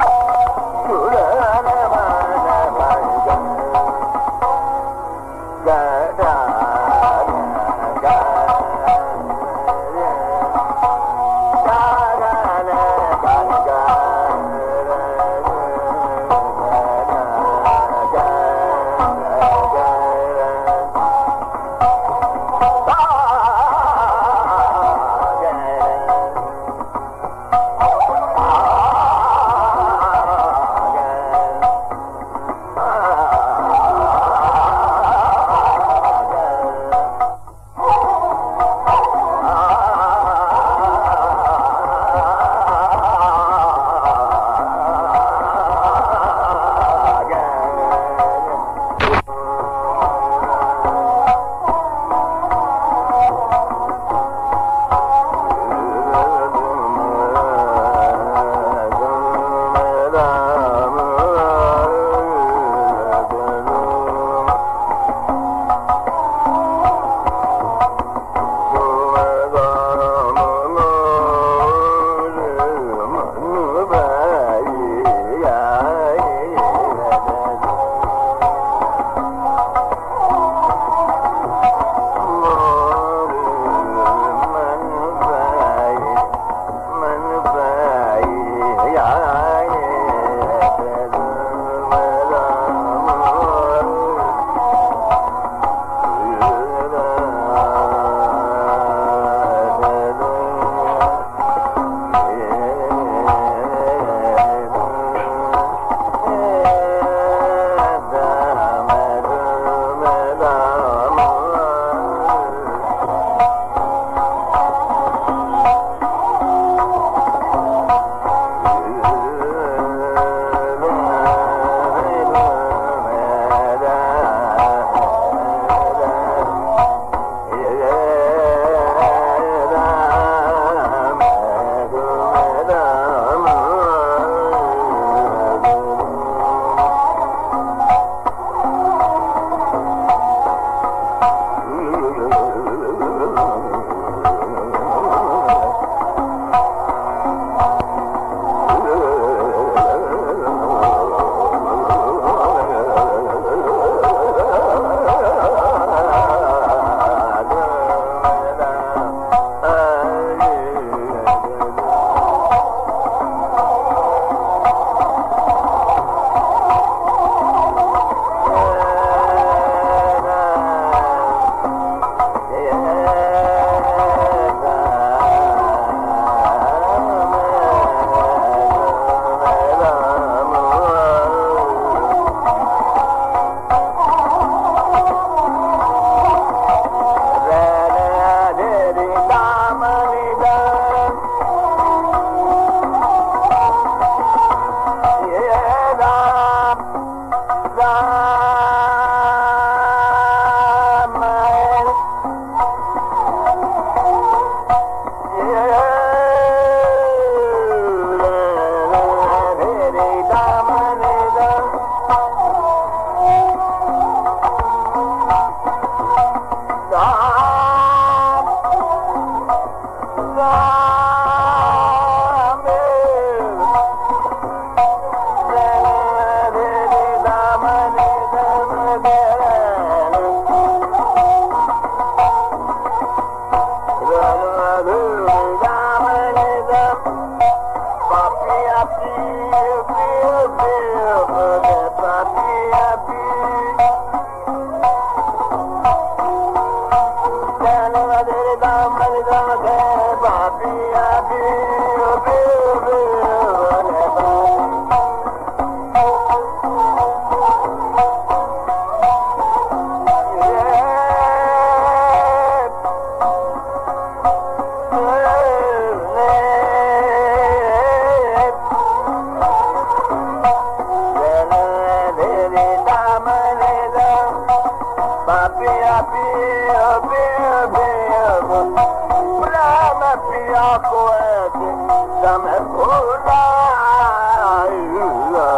Oh! Allah. Oh, no,